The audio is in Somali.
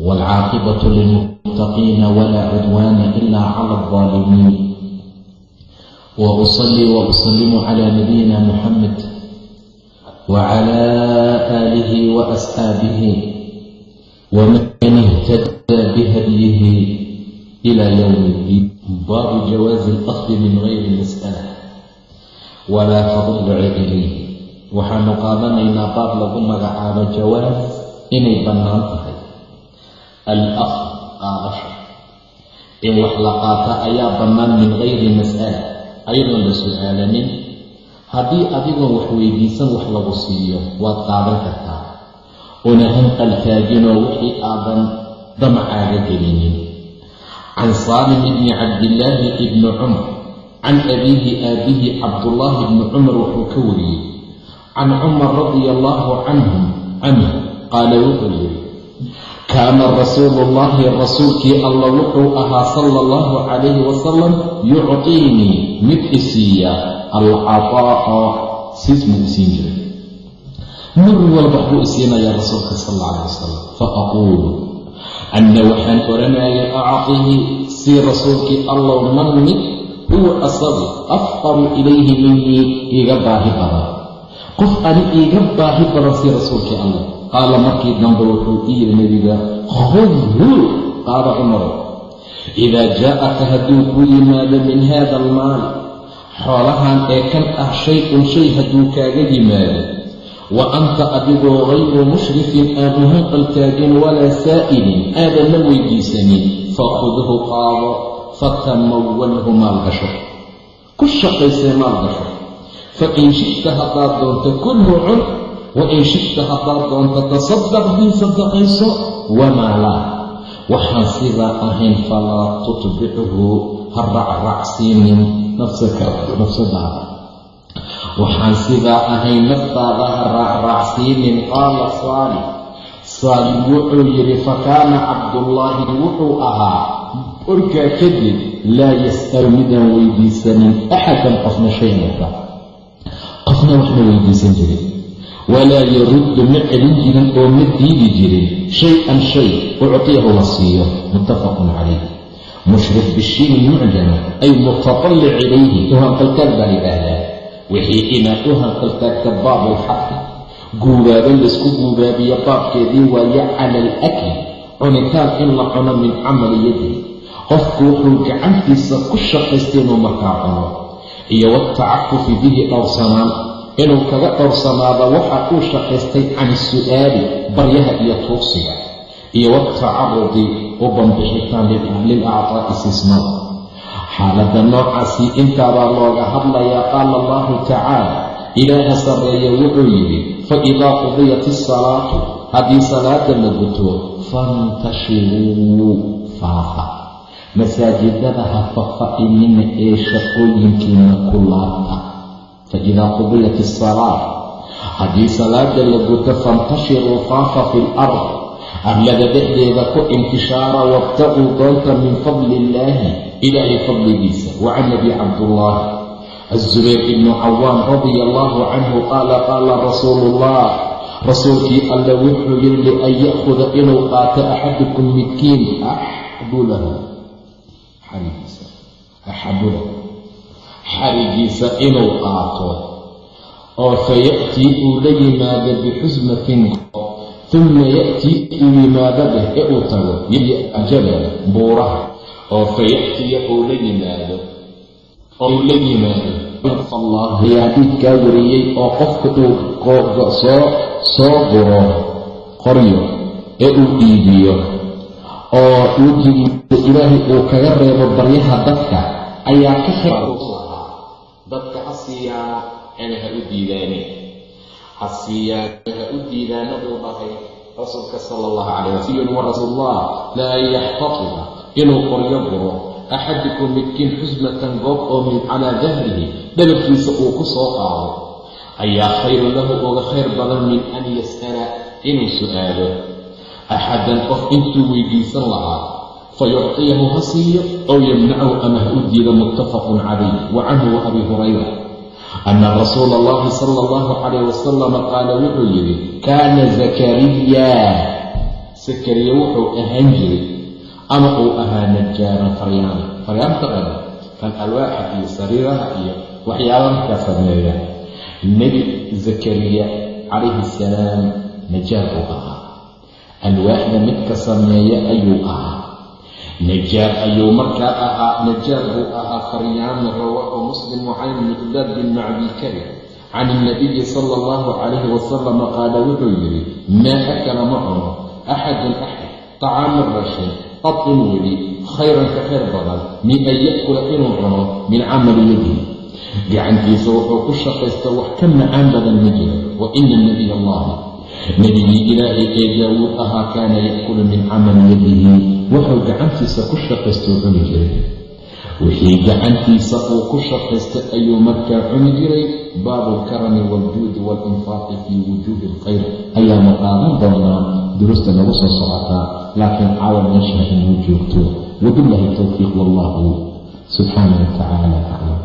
والعاقبة للمتقين ولا عدوان إلا على الظالمين وأصلي وأسلم على نبينا محمد وعلى آله وأصحابه ومن اهتدى بهديه إلى يوم الدين باب جواز الأخذ من غير مسألة walaa tadulluci ilayh waxaanu qaadanaynaa baab lagu magacaabo jawaas inay bannaan tahay al-akh qaadasho in wax la qaata ayaa bannaan min gayri mas'ala ayadoon la su'aalanin haddii adigoon wax weydiisan wax lagu siiyo waad qaadan kartaa una hanqaltaaginoo wixii aadan damacaaga gelinin can saalim ibni cabdillaahi ibni cumar can abiihi aabihi cabdullaahi bni cumar wuxuu ka wariyey can cumar radia allaahu canhum canhu qaala wuxuu yidhi kaana rasuulu llaahi rasuulkii alla wuxuu ahaa sala allahu calayhi wasalam yuctiinii mid isiiya alcataa'a siis muu isiin jiray. Mar walba waxbuu isiinayaa rasuulka sal alla calayh wasalam fa aquulu anna waxaan oranaya actihi sii rasuulkii allow man mid huwa asagu afqaru ilayhi minii iiga baahi badan. Qof ani iiga baahi badan sii rasuulkii allah qaala markii dambe wuxuu i yidhi nebiga khudhu qaada cumar. Idaa jaa'aka hadduu kuu yimaado min haada almaal xoolahan ee kan ah shay-un shay hadduu kaaga yimaado wa anta adigoo hayru mushrifin aanu hanqaltaagin walaa saa'ilin aadanna weydiisanin fakhudhu qaado fatamawalhu maal gasho. Ku shaqaysee maal gasho. Fa in shigta haddaad doonto kulhu cun wa in shigta haddaad doonto tasaddaq bii sadaqayso wamaa laa waxaan sidaa ahayn falaa tutbichu ha raacraacsiinin nafsadaada waxaan sidaa ahayn naftaada ha raacraacsiinin qaala saalix saalix wuxuu yidhi fakaana cabdullaahi wuxuu ahaa orkaa kadib laa yas'alu midaan weydiisanin axadan qofna shay marka qofna waxma weydiisan jirin walaa yaruddu ma celin jirin oo ma diidi jirin shay-an shay uctiyahu la siiyo muttafaqun calayh mushrif bishiini mucjama ay mutatallic ilayhi u hanqaltaag baa yidhaahdaa wixii inaad u hanqaltaagta baabulxaqi guubaabo laysku guubaabiyo baabkeedii waaye cala alakli cunitaan in la cuno min camali yadi qofku wuxuu gacantiisa ku shaqaystay inuu markaa cuno iyo watacafufi bihi dhowrsanaan inuu kaga dhowrsanaado waxa uu shaqaystay can su'aali baryaha iyo tuugsiga iyo watacarudi u banbixitaan lilactaa'i siismada xaaladda noocaasii intaabaa looga hadlayaa qaala allahu tacaala ilaaha sarreeya wuxuu yidhi fa idaa qudiyat isalaatu haddii salaada la guto fantashiruu faafa masaajidada ha fafa'inina ee shaqooyinkiina ku laabta fa idaa qudiyat isalaa haddii salaada la guto fantashiruu faafa fi lard arlada dhexdeeda ku intishaara wabtaquu doonta min fadli illaahi ilaahay fadligiisa wa can abi cabdullaahi azubayr ibnu cawaam radia allaahu canhu qaala qaala rasuulu ullah rasuulkii alla wuxuu yidhi lian ya'khuda inuu qaato axadukum midkiin xarigiisa axabulahu xarigiisa inuu qaato oo faya'tii uu la yimaado bixusmatin uma ya'tii uu yimaado dheh ee uu tago jabal buuraha oo faya'tiya uu la yimaado ou la yimaado. Ayaa xadiidkaa wariyey oo qofka uu soo guro qoryo ee uu dhiibiyo oo wejigiisa ilaahay uu kaga reebo baryaha dadka ayaa ka dadka ha siiyaa ha u diidaane ha siiyaa ha u diidaana buu dhahay rasuulka sala allahu calayh wasiyun wa rasuulullah laa yaxtatiba inuu qoryo guro axadukum midkiin xusmatan goob oo min calaa dahrihi dhabarkiisa uu ku soo qaado. Ayaa khayru lahu uga khayr badan min an yas'ala inuu su'aalo. Axadan qof intuu weydiisan lahaa fayucطiyahu ha siiyo ow yamnachu ama ha u diido muttafaqun calayh wa canhu wa abi hurayra ana rasuula allahi sala allahu calayh wasalama qaala wuxuu yidhi kaana zakariya sakariya wuxuu ahaan jiray ama uu ahaa najaaran faryaana faryaan taqana kan alwaaxa iyo sariiraha iyo waxyaaba markaa sameeya nebi zakariya calayhi salaam najaar buu ahaa alwaaxda midka sameeya ayuu ahaa najaar ayuu markaa ahaa najaar buu ahaa faryaana rawaahu muslim wacan miqdaad bin macdilkari can ilnabiyi sala allahu calayhi wasalama qaala wuxuu yidhi maa akala ma cuno axadun axad tacaama rashin qad in weli khayran ka khayr badan min an ya'kula inuu cuno min camali yadihi. Gacantiisa wuxuu ku shaqaysta wax ka macaan badan ma jiro wa ina nabiy allahi nebigii ilaahay ee daawuud ahaa kaana ya'kulu min camali yadihi wuxuu gacantiisa ku shaqaystou cuni jiray. Wixii gacantiisa uu ku shaqaystay ayuu markaa cuni jiray. Baabu alkarami waaljuudi waalinfaaqi fii wujuuhi alkhayr. Ayaanu qaadan doonaa duruusta nagu soo socotaa laakiin caawa meesha inuu joogto. Wabillahi towfiiq wallahu subxaana wa tacaala aclam